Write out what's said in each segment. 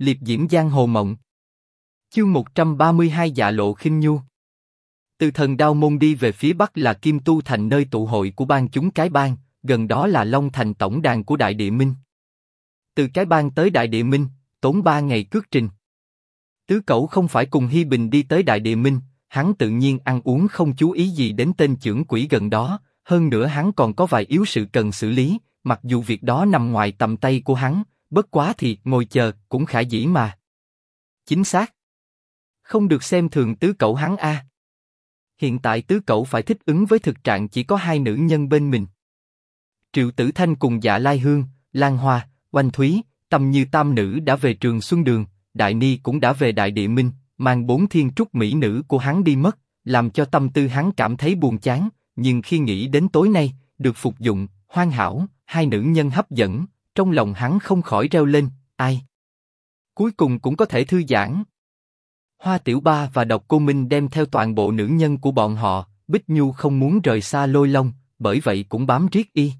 liệp diễm giang hồ mộng. Chương 132 dạ lộ khinh nhu. Từ thần đao môn đi về phía bắc là Kim Tu Thành nơi tụ hội của bang chúng cái bang, gần đó là Long Thành tổng đàn của Đại Địa Minh. Từ cái bang tới Đại Địa Minh, tốn ba ngày cước trình. Tứ Cẩu không phải cùng Hi Bình đi tới Đại Địa Minh, hắn tự nhiên ăn uống không chú ý gì đến tên trưởng quỷ gần đó, hơn nữa hắn còn có vài yếu sự cần xử lý, mặc dù việc đó nằm ngoài tầm tay của hắn, bất quá thì ngồi chờ cũng khả dĩ mà. Chính xác. Không được xem thường tứ cậu hắn a. Hiện tại tứ cậu phải thích ứng với thực trạng chỉ có hai nữ nhân bên mình. Triệu Tử Thanh cùng Dạ Lai Hương, Lan Hoa, Oanh Thúy, Tâm Như Tam nữ đã về trường Xuân Đường, Đại Ni cũng đã về Đại Địa Minh, mang bốn thiên trúc mỹ nữ của hắn đi mất, làm cho tâm tư hắn cảm thấy buồn chán. Nhưng khi nghĩ đến tối nay được phục dụng, hoàn hảo, hai nữ nhân hấp dẫn, trong lòng hắn không khỏi reo lên, ai? Cuối cùng cũng có thể thư giãn. Hoa Tiểu Ba và Độc Cô Minh đem theo toàn bộ nữ nhân của bọn họ, Bích Nhu không muốn rời xa Lôi Long, bởi vậy cũng bám riết y.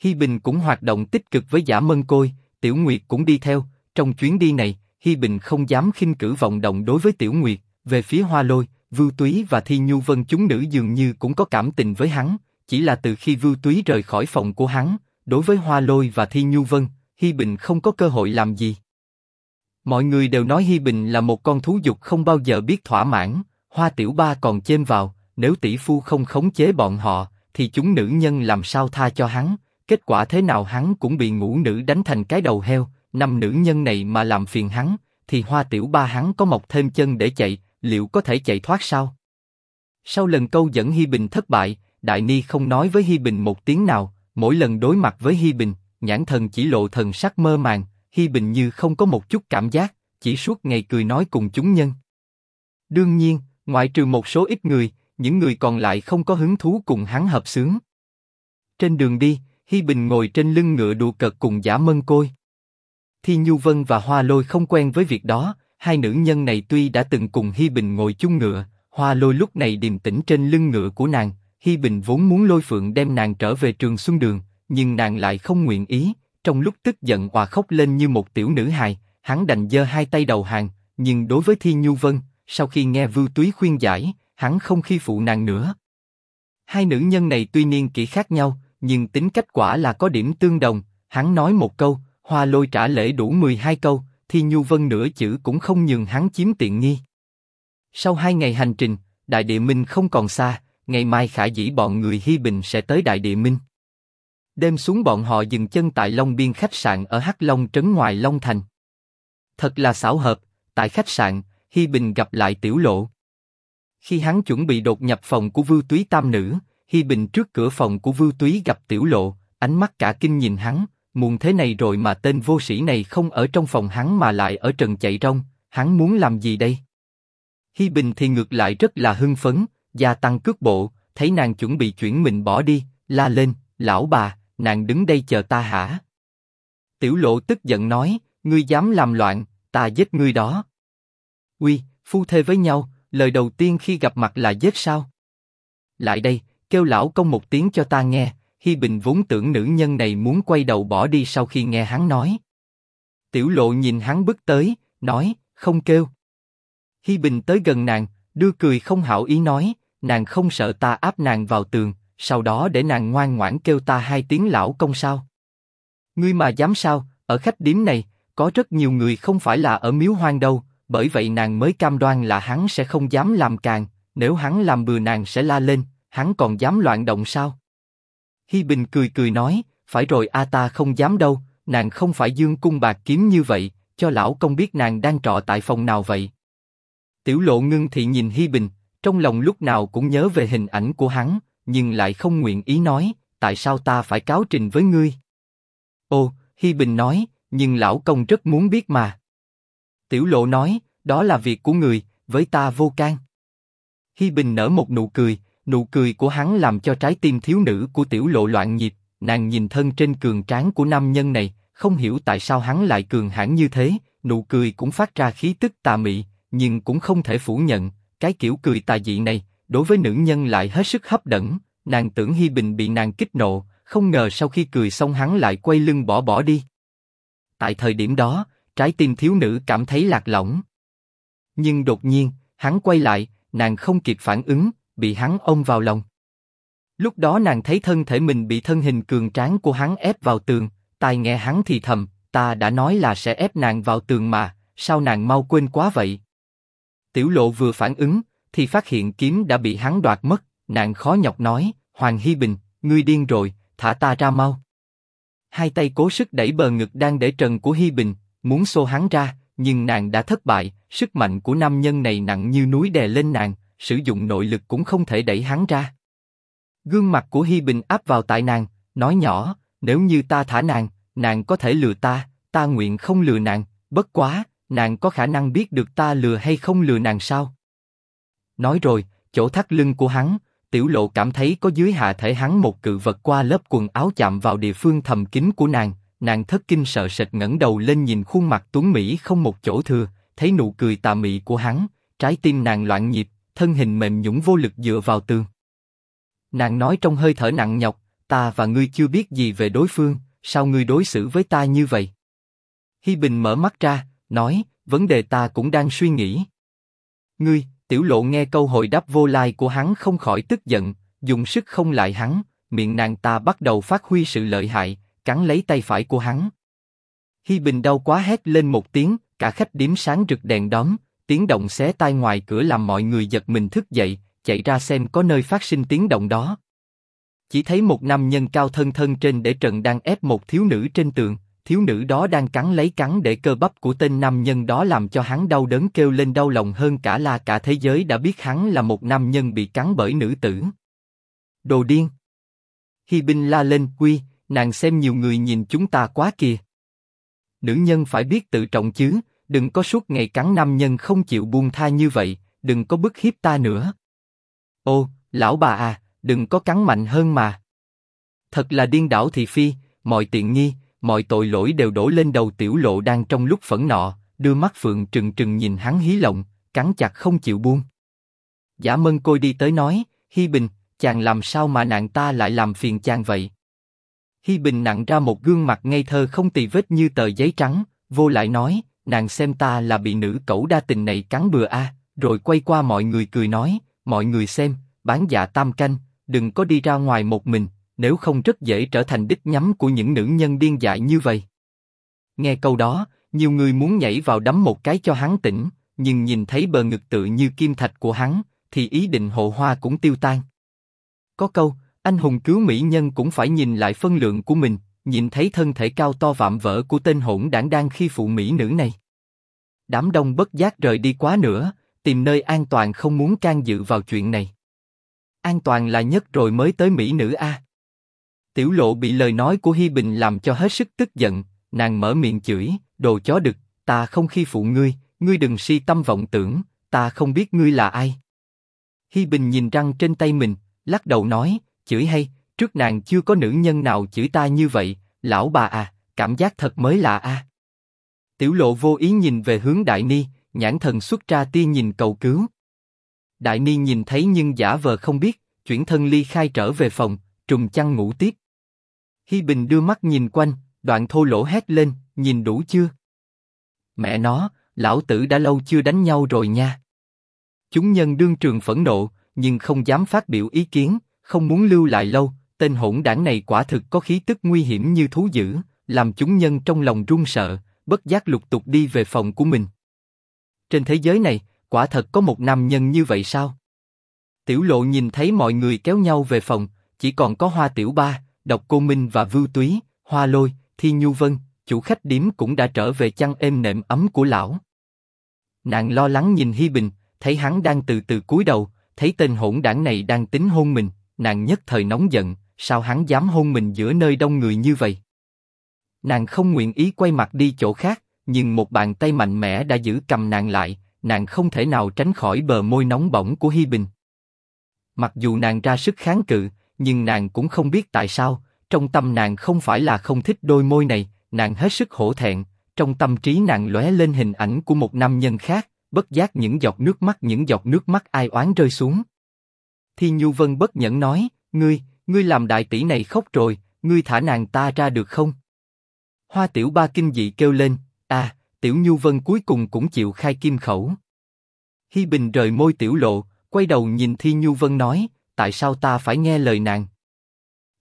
Hi Bình cũng hoạt động tích cực với Giả Mân Côi, Tiểu Nguyệt cũng đi theo. Trong chuyến đi này, Hi Bình không dám khinh cử vọng động đối với Tiểu Nguyệt. Về phía Hoa Lôi, Vưu Túy và Thi Nhu Vân chúng nữ dường như cũng có cảm tình với hắn, chỉ là từ khi Vưu Túy rời khỏi phòng của hắn, đối với Hoa Lôi và Thi Nhu Vân, Hi Bình không có cơ hội làm gì. Mọi người đều nói Hi Bình là một con thú dục không bao giờ biết thỏa mãn. Hoa Tiểu Ba còn chêm vào, nếu tỷ phu không khống chế bọn họ, thì chúng nữ nhân làm sao tha cho hắn? Kết quả thế nào hắn cũng bị ngũ nữ đánh thành cái đầu heo. Năm nữ nhân này mà làm phiền hắn, thì Hoa Tiểu Ba hắn có mọc thêm chân để chạy, liệu có thể chạy thoát sao? Sau lần câu dẫn Hi Bình thất bại, Đại Ni không nói với Hi Bình một tiếng nào, mỗi lần đối mặt với Hi Bình, nhãn thần chỉ lộ thần sắc mơ màng, Hi Bình như không có một chút cảm giác, chỉ suốt ngày cười nói cùng chúng nhân. Đương nhiên, ngoại trừ một số ít người, những người còn lại không có hứng thú cùng hắn hợp sướng. Trên đường đi, Hi Bình ngồi trên lưng ngựa đùa cợt cùng giả mân côi. Thi Nhu Vân và Hoa Lôi không quen với việc đó, hai nữ nhân này tuy đã từng cùng Hi Bình ngồi chung ngựa, Hoa Lôi lúc này điềm tĩnh trên lưng ngựa của nàng, Hi Bình vốn muốn lôi phượng đem nàng trở về trường Xuân Đường, nhưng nàng lại không nguyện ý. Trong lúc tức giận hòa khóc lên như một tiểu nữ hài, hắn đành giơ hai tay đầu hàng. Nhưng đối với Thi Nhu Vân, sau khi nghe Vưu Túy khuyên giải, hắn không khi phụ nàng nữa. Hai nữ nhân này tuy niên kỷ khác nhau, nhưng tính cách quả là có điểm tương đồng. Hắn nói một câu, Hoa Lôi trả lễ đủ 12 câu, Thi Nhu Vân nửa chữ cũng không nhường hắn chiếm tiện nghi. Sau hai ngày hành trình, Đại Địa Minh không còn xa, ngày mai khả dĩ bọn người Hi Bình sẽ tới Đại Địa Minh. Đêm xuống bọn họ dừng chân tại Long Biên khách sạn ở Hắc Long trấn ngoài Long Thành. Thật là xảo hợp, tại khách sạn, Hi Bình gặp lại Tiểu Lộ. Khi hắn chuẩn bị đột nhập phòng của Vưu Túy Tam Nữ, Hi Bình trước cửa phòng của Vưu Túy gặp Tiểu Lộ, ánh mắt cả kinh nhìn hắn, muộn thế này rồi mà tên vô sĩ này không ở trong phòng hắn mà lại ở trần chạy rong, hắn muốn làm gì đây? Hi Bình thì ngược lại rất là hưng phấn, gia tăng cước bộ, thấy nàng chuẩn bị chuyển mình bỏ đi, la lên, lão bà, nàng đứng đây chờ ta hả? Tiểu lộ tức giận nói, ngươi dám làm loạn, ta giết ngươi đó. Uy, phu thê với nhau, lời đầu tiên khi gặp mặt là giết sao? Lại đây, kêu lão công một tiếng cho ta nghe. Hi Bình vốn tưởng nữ nhân này muốn quay đầu bỏ đi sau khi nghe hắn nói. Tiểu lộ nhìn hắn bước tới, nói, không kêu. Hi Bình tới gần nàng, đưa cười không hảo ý nói, nàng không sợ ta áp nàng vào tường, sau đó để nàng ngoan ngoãn kêu ta hai tiếng lão công sao? Ngươi mà dám sao? Ở khách điếm này có rất nhiều người không phải là ở miếu hoang đâu, bởi vậy nàng mới cam đoan là hắn sẽ không dám làm càng. Nếu hắn làm bừa nàng sẽ la lên, hắn còn dám loạn động sao? Hi Bình cười cười nói, phải rồi a ta không dám đâu, nàng không phải dương cung bạc kiếm như vậy, cho lão công biết nàng đang trọ tại phòng nào vậy. Tiểu Lộ ngưng thị nhìn Hi Bình, trong lòng lúc nào cũng nhớ về hình ảnh của hắn, nhưng lại không nguyện ý nói, tại sao ta phải cáo trình với ngươi? Ô, Hi Bình nói, nhưng lão công rất muốn biết mà. Tiểu Lộ nói, đó là việc của người, với ta vô can. Hi Bình nở một nụ cười, nụ cười của hắn làm cho trái tim thiếu nữ của Tiểu Lộ loạn nhịp, nàng nhìn thân trên cường tráng của nam nhân này, không hiểu tại sao hắn lại cường hãn như thế, nụ cười cũng phát ra khí tức tà mị, nhưng cũng không thể phủ nhận, cái kiểu cười tà dị này, đối với nữ nhân lại hết sức hấp dẫn. Nàng tưởng Hi Bình bị nàng kích nộ, không ngờ sau khi cười xong hắn lại quay lưng bỏ bỏ đi. Tại thời điểm đó, trái tim thiếu nữ cảm thấy lạc lõng. Nhưng đột nhiên, hắn quay lại, nàng không kịp phản ứng, bị hắn ôm vào lòng. Lúc đó nàng thấy thân thể mình bị thân hình cường tráng của hắn ép vào tường, tai nghe hắn thì thầm, ta đã nói là sẽ ép nàng vào tường mà, sao nàng mau quên quá vậy? Tiểu lộ vừa phản ứng, thì phát hiện kiếm đã bị hắn đoạt mất, nàng khó nhọc nói, Hoàng Hy Bình, ngươi điên rồi, thả ta ra mau. Hai tay cố sức đẩy bờ ngực đang để trần của Hy Bình, muốn xô hắn ra, nhưng nàng đã thất bại, sức mạnh của nam nhân này nặng như núi đè lên nàng, sử dụng nội lực cũng không thể đẩy hắn ra. Gương mặt của Hi Bình áp vào tại nàng, nói nhỏ, nếu như ta thả nàng, nàng có thể lừa ta, ta nguyện không lừa nàng, bất quá, nàng có khả năng biết được ta lừa hay không lừa nàng sao? Nói rồi, chỗ thắt lưng của hắn, tiểu lộ cảm thấy có dưới hạ thể hắn một cự vật qua lớp quần áo chạm vào địa phương thầm kín của nàng, nàng thất kinh sợ sệt ngẩng đầu lên nhìn khuôn mặt tuấn mỹ không một chỗ thừa, thấy nụ cười tà mị của hắn, trái tim nàng loạn nhịp, thân hình mềm nhũn vô lực dựa vào tường. Nàng nói trong hơi thở nặng nhọc, ta và ngươi chưa biết gì về đối phương, sao ngươi đối xử với ta như vậy? Hi Bình mở mắt ra, nói, vấn đề ta cũng đang suy nghĩ. Ngươi, tiểu lộ nghe câu hồi đáp vô lai của hắn không khỏi tức giận, dùng sức không lại hắn, miệng nàng ta bắt đầu phát huy sự lợi hại, cắn lấy tay phải của hắn. Hi Bình đau quá hét lên một tiếng, cả khách điếm sáng rực đèn đóm, tiếng động xé tai ngoài cửa làm mọi người giật mình thức dậy, chạy ra xem có nơi phát sinh tiếng động đó. Chỉ thấy một nam nhân cao thân thân trên để trần đang ép một thiếu nữ trên tường, thiếu nữ đó đang cắn lấy cắn để cơ bắp của tên nam nhân đó làm cho hắn đau đớn kêu lên đau lòng hơn cả là cả thế giới đã biết hắn là một nam nhân bị cắn bởi nữ tử. Đồ điên! Hi binh la lên quy, nàng xem nhiều người nhìn chúng ta quá kìa. Nữ nhân phải biết tự trọng chứ, đừng có suốt ngày cắn nam nhân không chịu buông tha như vậy, đừng có bức hiếp ta nữa. Ô, lão bà à, đừng có cắn mạnh hơn mà. Thật là điên đảo thị phi, mọi tiện nghi, mọi tội lỗi đều đổ lên đầu tiểu lộ đang trong lúc phẫn nộ, đưa mắt phượng trừng trừng nhìn hắn hí lộng, cắn chặt không chịu buông. Giả mân côi đi tới nói, Hi Bình, chàng làm sao mà nạn ta lại làm phiền chàng vậy? Hi Bình nặng ra một gương mặt ngây thơ không tì vết như tờ giấy trắng, vô lại nói, nàng xem ta là bị nữ cẩu đa tình này cắn bừa a, rồi quay qua mọi người cười nói, mọi người xem, bán dạ tam canh, đừng có đi ra ngoài một mình, nếu không rất dễ trở thành đích nhắm của những nữ nhân điên dại như vậy. Nghe câu đó, nhiều người muốn nhảy vào đấm một cái cho hắn tỉnh, nhưng nhìn thấy bờ ngực tự như kim thạch của hắn, thì ý định hộ hoa cũng tiêu tan. Có câu, anh hùng cứu mỹ nhân cũng phải nhìn lại phân lượng của mình, nhìn thấy thân thể cao to vạm vỡ của tên hỗn đảng đang khi phụ mỹ nữ này. Đám đông bất giác rời đi quá nữa, tìm nơi an toàn không muốn can dự vào chuyện này. An toàn là nhất rồi mới tới mỹ nữ a. Tiểu lộ bị lời nói của Hi Bình làm cho hết sức tức giận, nàng mở miệng chửi, đồ chó đực, ta không khi phụ ngươi, ngươi đừng si tâm vọng tưởng, ta không biết ngươi là ai. Hi Bình nhìn răng trên tay mình, lắc đầu nói, chửi hay, trước nàng chưa có nữ nhân nào chửi ta như vậy, lão bà à, cảm giác thật mới lạ a. Tiểu lộ vô ý nhìn về hướng Đại Ni, nhãn thần xuất ra tia nhìn cầu cứu. Đại Ni nhìn thấy nhưng giả vờ không biết, chuyển thân ly khai trở về phòng, trùng chăn ngủ tiếp. Hi Bình đưa mắt nhìn quanh, đoạn thô lỗ hét lên, nhìn đủ chưa? Mẹ nó, lão tử đã lâu chưa đánh nhau rồi nha. Chúng nhân đương trường phẫn nộ, nhưng không dám phát biểu ý kiến, không muốn lưu lại lâu. Tên hỗn đảng này quả thực có khí tức nguy hiểm như thú dữ, làm chúng nhân trong lòng run sợ, bất giác lục tục đi về phòng của mình. Trên thế giới này, quả thật có một nam nhân như vậy sao? Tiểu lộ nhìn thấy mọi người kéo nhau về phòng, chỉ còn có Hoa Tiểu Ba, Độc Cô Minh và Vưu Túy, Hoa Lôi, Thi Nhu Vân, chủ khách điếm cũng đã trở về chăn êm nệm ấm của lão. Nàng lo lắng nhìn Hi Bình, thấy hắn đang từ từ cúi đầu, thấy tên hỗn đảng này đang tính hôn mình, nàng nhất thời nóng giận, sao hắn dám hôn mình giữa nơi đông người như vậy? Nàng không nguyện ý quay mặt đi chỗ khác, nhưng một bàn tay mạnh mẽ đã giữ cầm nàng lại, nàng không thể nào tránh khỏi bờ môi nóng bỏng của Hi Bình. Mặc dù nàng ra sức kháng cự, nhưng nàng cũng không biết tại sao, trong tâm nàng không phải là không thích đôi môi này, nàng hết sức hổ thẹn, trong tâm trí nàng lóe lên hình ảnh của một nam nhân khác, bất giác những giọt nước mắt những giọt nước mắt ai oán rơi xuống. Thi Nhu Vân bất nhẫn nói, ngươi, ngươi làm đại tỷ này khóc rồi, ngươi thả nàng ta ra được không? Hoa Tiểu Ba kinh dị kêu lên, à, Tiểu Nhu Vân cuối cùng cũng chịu khai kim khẩu. Hi Bình rời môi Tiểu Lộ, quay đầu nhìn Thi Nhu Vân nói, tại sao ta phải nghe lời nàng?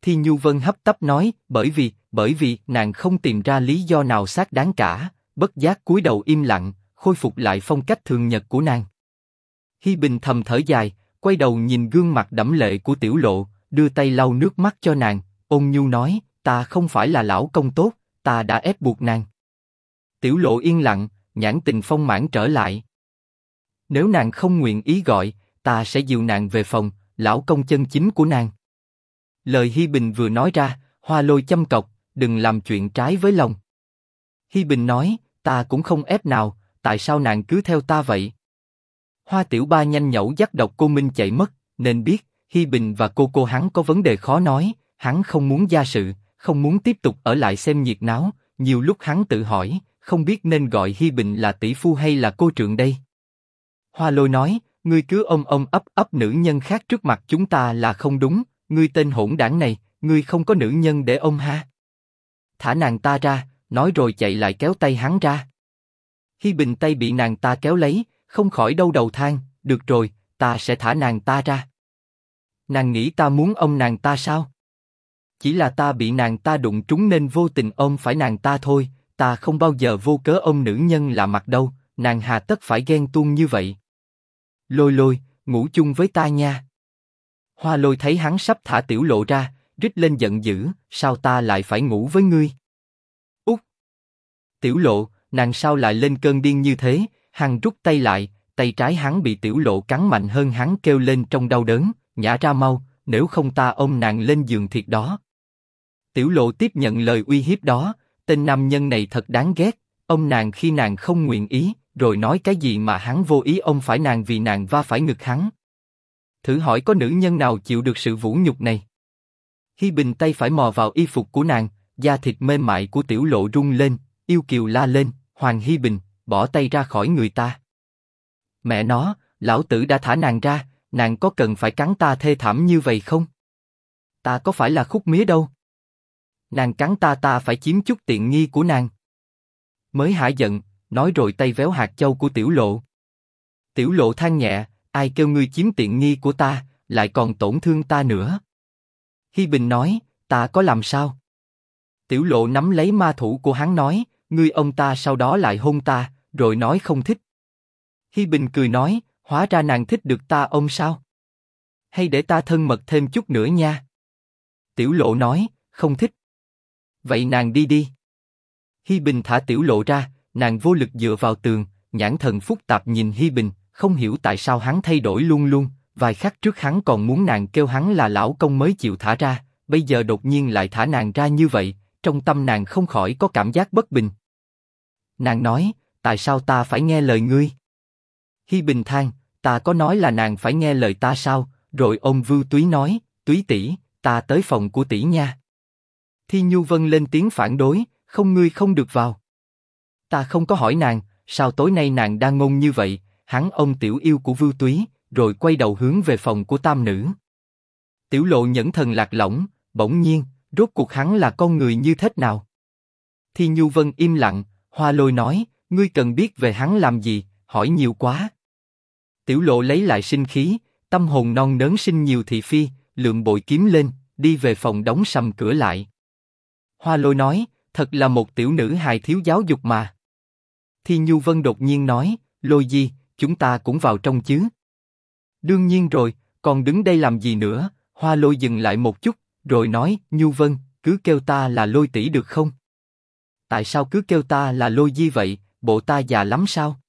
Thi Nhu Vân hấp tấp nói, bởi vì, bởi vì nàng không tìm ra lý do nào xác đáng cả, bất giác cúi đầu im lặng, khôi phục lại phong cách thường nhật của nàng. Hi Bình thầm thở dài, quay đầu nhìn gương mặt đẫm lệ của Tiểu Lộ, đưa tay lau nước mắt cho nàng, ôn nhu nói, ta không phải là lão công tốt, ta đã ép buộc nàng. Tiểu Lộ yên lặng, nhãn tình phong mãn trở lại. Nếu nàng không nguyện ý gọi, ta sẽ dìu nàng về phòng, lão công chân chính của nàng. Lời Hi Bình vừa nói ra, Hoa Lôi châm cọc, đừng làm chuyện trái với lòng. Hi Bình nói, ta cũng không ép nào, tại sao nàng cứ theo ta vậy? Hoa Tiểu Ba nhanh nhẩu dắt độc cô Minh chạy mất, nên biết Hi Bình và cô cô hắn có vấn đề khó nói, hắn không muốn gia sự, không muốn tiếp tục ở lại xem nhiệt náo. Nhiều lúc hắn tự hỏi, không biết nên gọi Hi Bình là tỷ phu hay là cô trượng đây. Hoa Lôi nói, ngươi cứ ôm ôm ấp ấp nữ nhân khác trước mặt chúng ta là không đúng, ngươi tên hỗn đảng này, ngươi không có nữ nhân để ôm ha. Thả nàng ta ra, nói rồi chạy lại kéo tay hắn ra. Hi Bình tay bị nàng ta kéo lấy, không khỏi đau đầu than, được rồi, ta sẽ thả nàng ta ra. Nàng nghĩ ta muốn ôm nàng ta sao? Chỉ là ta bị nàng ta đụng trúng nên vô tình ôm phải nàng ta thôi, ta không bao giờ vô cớ ôm nữ nhân là mặt đâu, nàng hà tất phải ghen tuông như vậy. Lôi lôi, ngủ chung với ta nha. Hoa lôi thấy hắn sắp thả tiểu lộ ra, rít lên giận dữ, sao ta lại phải ngủ với ngươi? Út! Tiểu lộ, nàng sao lại lên cơn điên như thế? Hắn rút tay lại, tay trái hắn bị tiểu lộ cắn mạnh hơn hắn kêu lên trong đau đớn, nhả ra mau, nếu không ta ôm nàng lên giường thiệt đó. Tiểu lộ tiếp nhận lời uy hiếp đó, tên nam nhân này thật đáng ghét, ông nàng khi nàng không nguyện ý, rồi nói cái gì mà hắn vô ý ông phải nàng vì nàng va phải ngực hắn. Thử hỏi có nữ nhân nào chịu được sự vũ nhục này? Hi Bình tay phải mò vào y phục của nàng, da thịt mềm mại của tiểu lộ rung lên, yêu kiều la lên, Hoàng Hi Bình, bỏ tay ra khỏi người ta. Mẹ nó, lão tử đã thả nàng ra, nàng có cần phải cắn ta thê thảm như vậy không? Ta có phải là khúc mía đâu? Nàng cắn ta ta phải chiếm chút tiện nghi của nàng. Mới hả giận, nói rồi tay véo hạt châu của tiểu lộ. Tiểu lộ than nhẹ, ai kêu ngươi chiếm tiện nghi của ta, lại còn tổn thương ta nữa. Hi Bình nói, ta có làm sao? Tiểu lộ nắm lấy ma thủ của hắn nói, ngươi ông ta sau đó lại hôn ta, rồi nói không thích. Hi Bình cười nói, hóa ra nàng thích được ta ôm sao? Hay để ta thân mật thêm chút nữa nha? Tiểu lộ nói, không thích. Vậy nàng đi đi. Hi Bình thả tiểu lộ ra, nàng vô lực dựa vào tường, nhãn thần phức tạp nhìn Hi Bình, không hiểu tại sao hắn thay đổi luôn luôn. Vài khắc trước hắn còn muốn nàng kêu hắn là lão công mới chịu thả ra, bây giờ đột nhiên lại thả nàng ra như vậy, trong tâm nàng không khỏi có cảm giác bất bình. Nàng nói, tại sao ta phải nghe lời ngươi? Hi Bình than, ta có nói là nàng phải nghe lời ta sao? Rồi ông Vưu Túy nói, Túy tỷ, ta tới phòng của tỷ nha. Thi Nhu Vân lên tiếng phản đối, không ngươi không được vào. Ta không có hỏi nàng, sao tối nay nàng đang ngôn như vậy? Hắn ông tiểu yêu của Vưu Túy, rồi quay đầu hướng về phòng của tam nữ. Tiểu lộ nhẫn thần lạc lõng, bỗng nhiên, rốt cuộc hắn là con người như thế nào? Thi Nhu Vân im lặng, Hoa Lôi nói, ngươi cần biết về hắn làm gì, hỏi nhiều quá. Tiểu lộ lấy lại sinh khí, tâm hồn non nớn sinh nhiều thị phi, lượng bội kiếm lên, đi về phòng đóng sầm cửa lại. Hoa Lôi nói, thật là một tiểu nữ hài thiếu giáo dục mà. Thi Nhu Vân đột nhiên nói, Lôi Di, chúng ta cũng vào trong chứ. Đương nhiên rồi, còn đứng đây làm gì nữa? Hoa Lôi dừng lại một chút, rồi nói, Nhu Vân, cứ kêu ta là Lôi tỷ được không? Tại sao cứ kêu ta là Lôi Di vậy? Bộ ta già lắm sao?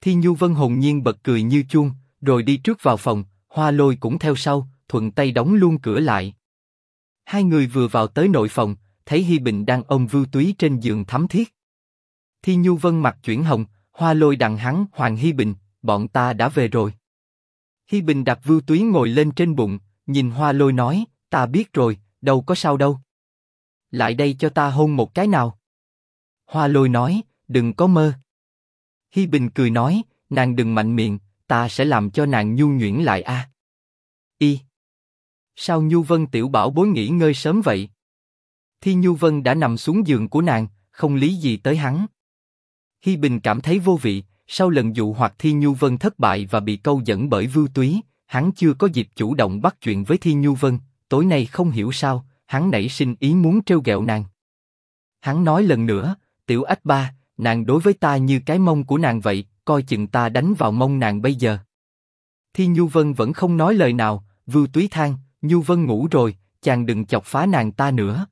Thi Nhu Vân hồn nhiên bật cười như chuông, rồi đi trước vào phòng, Hoa Lôi cũng theo sau, thuận tay đóng luôn cửa lại. Hai người vừa vào tới nội phòng, thấy Hi Bình đang ôm Vưu Túy trên giường thắm thiết. Thi Nhu Vân mặt chuyển hồng, Hoa Lôi đằng hắn Hoàng Hi Bình, bọn ta đã về rồi. Hi Bình đặt Vưu Túy ngồi lên trên bụng, nhìn Hoa Lôi nói, ta biết rồi, đâu có sao đâu. Lại đây cho ta hôn một cái nào. Hoa Lôi nói, đừng có mơ. Hi Bình cười nói, nàng đừng mạnh miệng, ta sẽ làm cho nàng nhu nhuyễn lại a. Y. Sao Nhu Vân tiểu bảo bối nghỉ ngơi sớm vậy? Thi Nhu Vân đã nằm xuống giường của nàng, không lý gì tới hắn. Hi Bình cảm thấy vô vị, sau lần dụ hoặc Thi Nhu Vân thất bại và bị câu dẫn bởi Vưu Túy, hắn chưa có dịp chủ động bắt chuyện với Thi Nhu Vân, tối nay không hiểu sao, hắn nảy sinh ý muốn trêu ghẹo nàng. Hắn nói lần nữa, tiểu ách ba, nàng đối với ta như cái mông của nàng vậy, coi chừng ta đánh vào mông nàng bây giờ. Thi Nhu Vân vẫn không nói lời nào, Vưu Túy than, Nhu Vân ngủ rồi, chàng đừng chọc phá nàng ta nữa.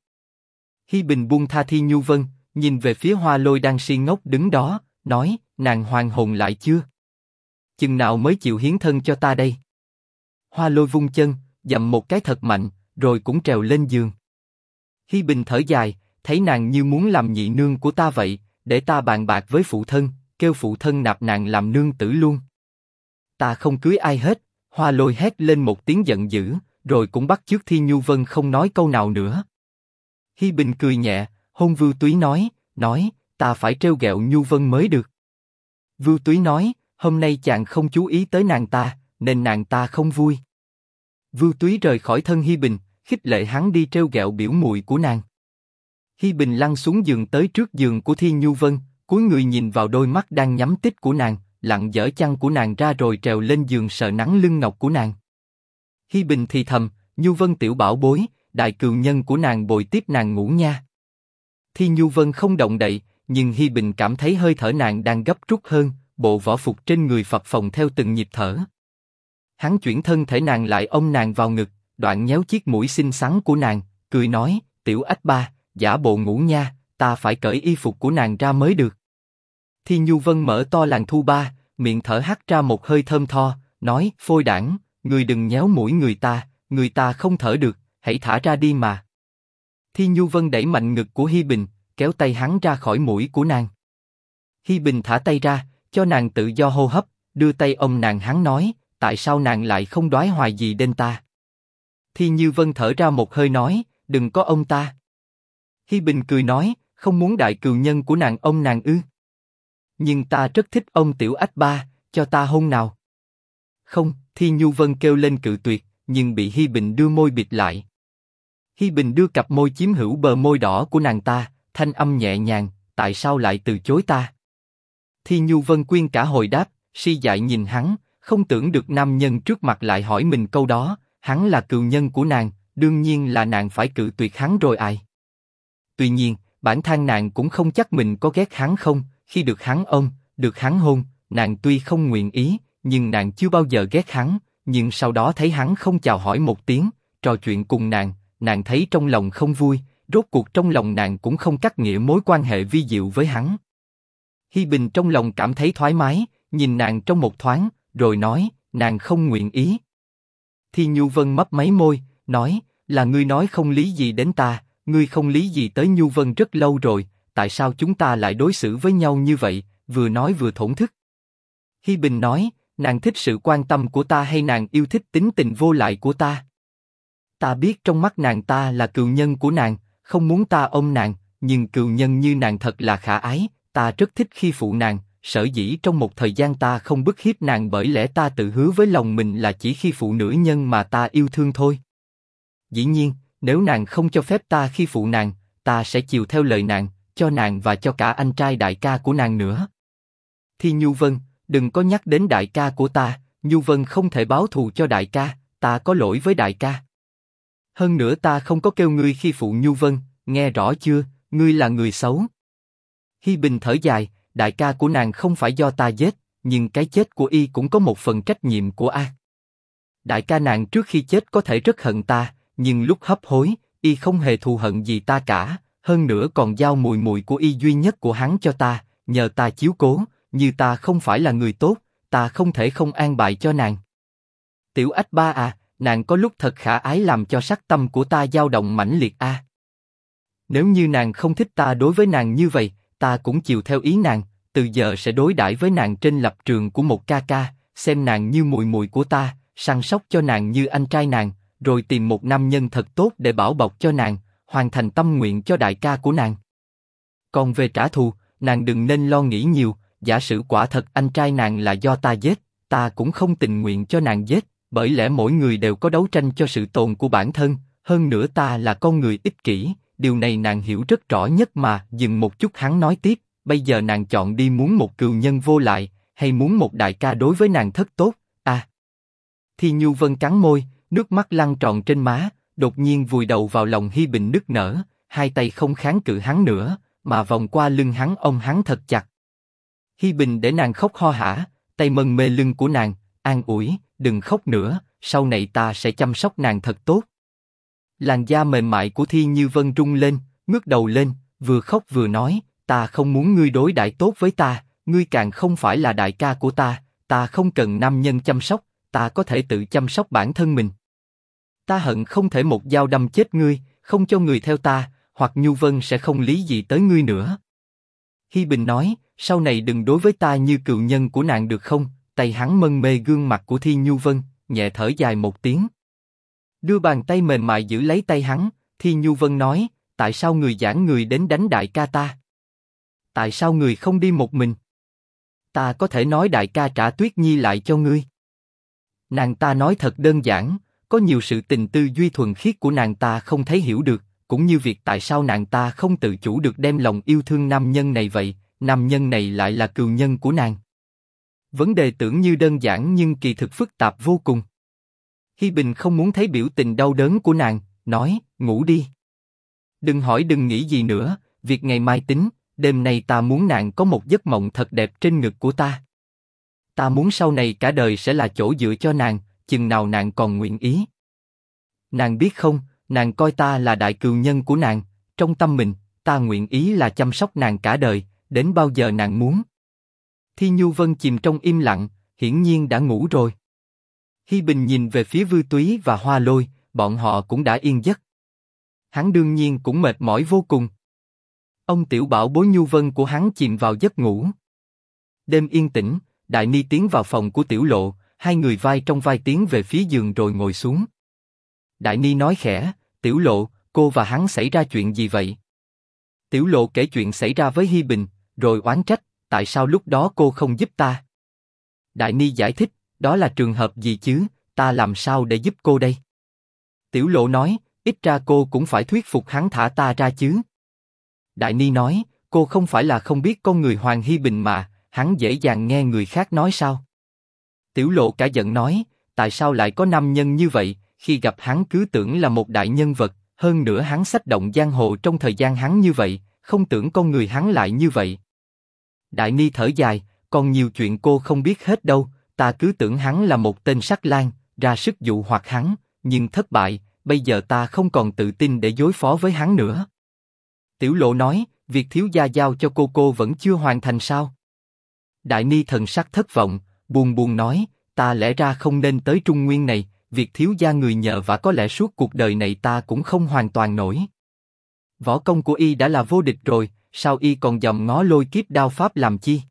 Hi Bình buông tha Thi Nhu Vân, nhìn về phía Hoa Lôi đang si ngốc đứng đó, nói, nàng hoàn hồn lại chưa? Chừng nào mới chịu hiến thân cho ta đây? Hoa Lôi vung chân, dậm một cái thật mạnh, rồi cũng trèo lên giường. Hi Bình thở dài, thấy nàng như muốn làm nhị nương của ta vậy, để ta bàn bạc với phụ thân, kêu phụ thân nạp nàng làm nương tử luôn. Ta không cưới ai hết, Hoa Lôi hét lên một tiếng giận dữ, rồi cũng bắt trước Thi Nhu Vân không nói câu nào nữa. Hi Bình cười nhẹ, hôn Vưu Túy nói, nói, ta phải treo gẹo Nhu Vân mới được. Vưu Túy nói, hôm nay chàng không chú ý tới nàng ta, nên nàng ta không vui. Vưu Túy rời khỏi thân Hi Bình, khích lệ hắn đi treo gẹo biểu mùi của nàng. Hi Bình lăn xuống giường tới trước giường của Thiên Nhu Vân, cúi người nhìn vào đôi mắt đang nhắm tít của nàng, lặng dở chăn của nàng ra rồi trèo lên giường sờ nắng lưng ngọc của nàng. Hi Bình thì thầm, Nhu Vân tiểu bảo bối, đại cừu nhân của nàng bồi tiếp nàng ngủ nha. Thi Nhu Vân không động đậy, nhưng Hi Bình cảm thấy hơi thở nàng đang gấp rút hơn, bộ võ phục trên người phập phồng theo từng nhịp thở. Hắn chuyển thân thể nàng lại ôm nàng vào ngực, đoạn nhéo chiếc mũi xinh xắn của nàng, cười nói, tiểu ách ba, giả bộ ngủ nha, ta phải cởi y phục của nàng ra mới được. Thi Nhu Vân mở to làn thu ba, miệng thở hắt ra một hơi thơm tho, nói, phôi đảng, người đừng nhéo mũi người ta, người ta không thở được, hãy thả ra đi mà. Thi Nhu Vân đẩy mạnh ngực của Hi Bình, kéo tay hắn ra khỏi mũi của nàng. Hi Bình thả tay ra, cho nàng tự do hô hấp, đưa tay ôm nàng hắn nói, tại sao nàng lại không đoái hoài gì đến ta? Thi Như Vân thở ra một hơi nói, đừng có ông ta. Hi Bình cười nói, không muốn đại cừu nhân của nàng ông nàng ư? Nhưng ta rất thích ông tiểu ách ba, cho ta hôn nào. Không, Thi Nhu Vân kêu lên cự tuyệt, nhưng bị Hi Bình đưa môi bịt lại. Hi Bình đưa cặp môi chiếm hữu bờ môi đỏ của nàng ta, thanh âm nhẹ nhàng, tại sao lại từ chối ta? Thi Nhu Vân quyên cả hồi đáp, si dại nhìn hắn, không tưởng được nam nhân trước mặt lại hỏi mình câu đó, hắn là cựu nhân của nàng, đương nhiên là nàng phải cự tuyệt hắn rồi ai. Tuy nhiên, bản thân nàng cũng không chắc mình có ghét hắn không, khi được hắn ôm, được hắn hôn, nàng tuy không nguyện ý, nhưng nàng chưa bao giờ ghét hắn, nhưng sau đó thấy hắn không chào hỏi một tiếng, trò chuyện cùng nàng, nàng thấy trong lòng không vui, rốt cuộc trong lòng nàng cũng không cắt nghĩa mối quan hệ vi diệu với hắn. Hi Bình trong lòng cảm thấy thoải mái, nhìn nàng trong một thoáng, rồi nói, nàng không nguyện ý. Thi Nhu Vân mấp máy môi, nói, là ngươi nói không lý gì đến ta, ngươi không lý gì tới Nhu Vân rất lâu rồi, tại sao chúng ta lại đối xử với nhau như vậy? Vừa nói vừa thổn thức. Hi Bình nói, nàng thích sự quan tâm của ta hay nàng yêu thích tính tình vô lại của ta? Ta biết trong mắt nàng ta là cựu nhân của nàng, không muốn ta ôm nàng, nhưng cựu nhân như nàng thật là khả ái, ta rất thích khi phụ nàng. Sở dĩ trong một thời gian ta không bức hiếp nàng bởi lẽ ta tự hứa với lòng mình là chỉ khi phụ nữ nhân mà ta yêu thương thôi. Dĩ nhiên, nếu nàng không cho phép ta khi phụ nàng, ta sẽ chiều theo lời nàng, cho nàng và cho cả anh trai đại ca của nàng nữa. Thi Nhu Vân, đừng có nhắc đến đại ca của ta, Nhu Vân không thể báo thù cho đại ca, ta có lỗi với đại ca. Hơn nữa ta không có kêu ngươi khi phụ Nhu Vân, nghe rõ chưa, ngươi là người xấu. Hi Bình thở dài, đại ca của nàng không phải do ta giết, nhưng cái chết của y cũng có một phần trách nhiệm của a. Đại ca nàng trước khi chết có thể rất hận ta, nhưng lúc hấp hối, y không hề thù hận gì ta cả, hơn nữa còn giao mùi mùi của y duy nhất của hắn cho ta, nhờ ta chiếu cố, như ta không phải là người tốt, ta không thể không an bài cho nàng. Tiểu ách ba à, nàng có lúc thật khả ái làm cho sắc tâm của ta dao động mãnh liệt a. À. Nếu như nàng không thích ta đối với nàng như vậy, ta cũng chiều theo ý nàng, từ giờ sẽ đối đãi với nàng trên lập trường của một ca ca, xem nàng như mùi mùi của ta, săn sóc cho nàng như anh trai nàng, rồi tìm một nam nhân thật tốt để bảo bọc cho nàng, hoàn thành tâm nguyện cho đại ca của nàng. Còn về trả thù, nàng đừng nên lo nghĩ nhiều, giả sử quả thật anh trai nàng là do ta giết, ta cũng không tình nguyện cho nàng giết, bởi lẽ mỗi người đều có đấu tranh cho sự tồn của bản thân, hơn nữa ta là con người ích kỷ, điều này nàng hiểu rất rõ nhất mà. Dừng một chút hắn nói tiếp, bây giờ nàng chọn đi muốn một cừu nhân vô lại, hay muốn một đại ca đối với nàng thất tốt, à. Thi Nhu Vân cắn môi, nước mắt lăn tròn trên má, đột nhiên vùi đầu vào lòng Hi Bình nức nở, hai tay không kháng cự hắn nữa, mà vòng qua lưng hắn ôm hắn thật chặt. Hi Bình để nàng khóc ho hả, tay mân mê lưng của nàng, an ủi, đừng khóc nữa, sau này ta sẽ chăm sóc nàng thật tốt. Làn da mềm mại của Thi Như Vân rung lên, ngước đầu lên, vừa khóc vừa nói, ta không muốn ngươi đối đãi tốt với ta, ngươi càng không phải là đại ca của ta, ta không cần nam nhân chăm sóc, ta có thể tự chăm sóc bản thân mình. Ta hận không thể một dao đâm chết ngươi, không cho người theo ta, hoặc Nhu Vân sẽ không lý gì tới ngươi nữa. Hi Bình nói, sau này đừng đối với ta như cựu nhân của nàng được không? Tay hắn mân mê gương mặt của Thi Nhu Vân, nhẹ thở dài một tiếng. Đưa bàn tay mềm mại giữ lấy tay hắn, Thi Nhu Vân nói, tại sao người giảng người đến đánh đại ca ta? Tại sao người không đi một mình? Ta có thể nói đại ca trả Tuyết Nhi lại cho ngươi. Nàng ta nói thật đơn giản, có nhiều sự tình tư duy thuần khiết của nàng ta không thấy hiểu được, cũng như việc tại sao nàng ta không tự chủ được đem lòng yêu thương nam nhân này vậy, nam nhân này lại là cừu nhân của nàng. Vấn đề tưởng như đơn giản nhưng kỳ thực phức tạp vô cùng. Hi Bình không muốn thấy biểu tình đau đớn của nàng, nói, ngủ đi. Đừng hỏi đừng nghĩ gì nữa, việc ngày mai tính, đêm nay ta muốn nàng có một giấc mộng thật đẹp trên ngực của ta. Ta muốn sau này cả đời sẽ là chỗ dựa cho nàng, chừng nào nàng còn nguyện ý. Nàng biết không, nàng coi ta là đại cừu nhân của nàng, trong tâm mình, ta nguyện ý là chăm sóc nàng cả đời, đến bao giờ nàng muốn. Thi Nhu Vân chìm trong im lặng, hiển nhiên đã ngủ rồi. Hi Bình nhìn về phía Vư Túy và Hoa Lôi, bọn họ cũng đã yên giấc. Hắn đương nhiên cũng mệt mỏi vô cùng. Ông tiểu bảo bối Nhu Vân của hắn chìm vào giấc ngủ. Đêm yên tĩnh, Đại Ni tiến vào phòng của Tiểu Lộ, hai người vai trong vai tiến về phía giường rồi ngồi xuống. Đại Ni nói khẽ, Tiểu Lộ, cô và hắn xảy ra chuyện gì vậy? Tiểu Lộ kể chuyện xảy ra với Hi Bình, rồi oán trách, tại sao lúc đó cô không giúp ta? Đại Ni giải thích, đó là trường hợp gì chứ, ta làm sao để giúp cô đây? Tiểu Lộ nói, ít ra cô cũng phải thuyết phục hắn thả ta ra chứ. Đại Ni nói, cô không phải là không biết con người Hoàng Hi Bình mà, hắn dễ dàng nghe người khác nói sao? Tiểu Lộ cả giận nói, tại sao lại có nam nhân như vậy? Khi gặp hắn cứ tưởng là một đại nhân vật, hơn nữa hắn sách động giang hồ trong thời gian hắn như vậy, không tưởng con người hắn lại như vậy. Đại Ni thở dài, còn nhiều chuyện cô không biết hết đâu, ta cứ tưởng hắn là một tên sắc lang, ra sức dụ hoặc hắn, nhưng thất bại, bây giờ ta không còn tự tin để đối phó với hắn nữa. Tiểu Lộ nói, việc thiếu gia giao cho cô cô vẫn chưa hoàn thành sao? Đại Ni thần sắc thất vọng, buồn buồn nói, ta lẽ ra không nên tới Trung Nguyên này, việc thiếu gia người nhờ và có lẽ suốt cuộc đời này ta cũng không hoàn toàn nổi. Võ công của y đã là vô địch rồi, sao y còn dòm ngó lôi kiếp đao pháp làm chi?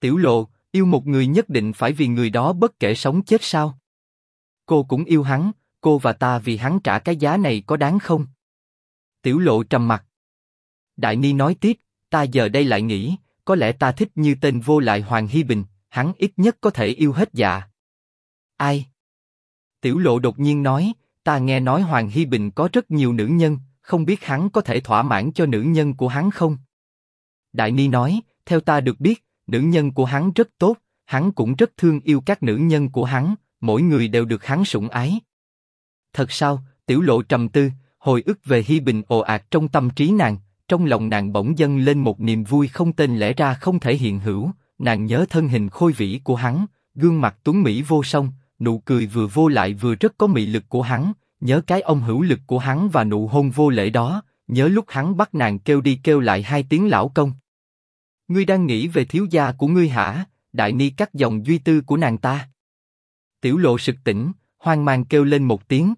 Tiểu Lộ, yêu một người nhất định phải vì người đó bất kể sống chết sao? Cô cũng yêu hắn, cô và ta vì hắn trả cái giá này có đáng không? Tiểu Lộ trầm mặt. Đại Ni nói tiếp, ta giờ đây lại nghĩ, có lẽ ta thích như tên vô lại Hoàng hy Bình, hắn ít nhất có thể yêu hết dạ. Ai? Tiểu Lộ đột nhiên nói, ta nghe nói Hoàng hy Bình có rất nhiều nữ nhân, không biết hắn có thể thỏa mãn cho nữ nhân của hắn không? Đại Ni nói, theo ta được biết, nữ nhân của hắn rất tốt, hắn cũng rất thương yêu các nữ nhân của hắn, mỗi người đều được hắn sủng ái. Thật sao? Tiểu Lộ trầm tư, hồi ức về Hi Bình ồ ạt trong tâm trí nàng, trong lòng nàng bỗng dâng lên một niềm vui không tên lẽ ra không thể hiện hữu. Nàng nhớ thân hình khôi vĩ của hắn, gương mặt tuấn mỹ vô song, nụ cười vừa vô lại vừa rất có mị lực của hắn, nhớ cái ông hữu lực của hắn và nụ hôn vô lễ đó, nhớ lúc hắn bắt nàng kêu đi kêu lại hai tiếng lão công. Ngươi đang nghĩ về thiếu gia của ngươi hả? Đại ni cắt dòng duy tư của nàng ta. Tiểu lộ sực tỉnh, hoang mang kêu lên một tiếng,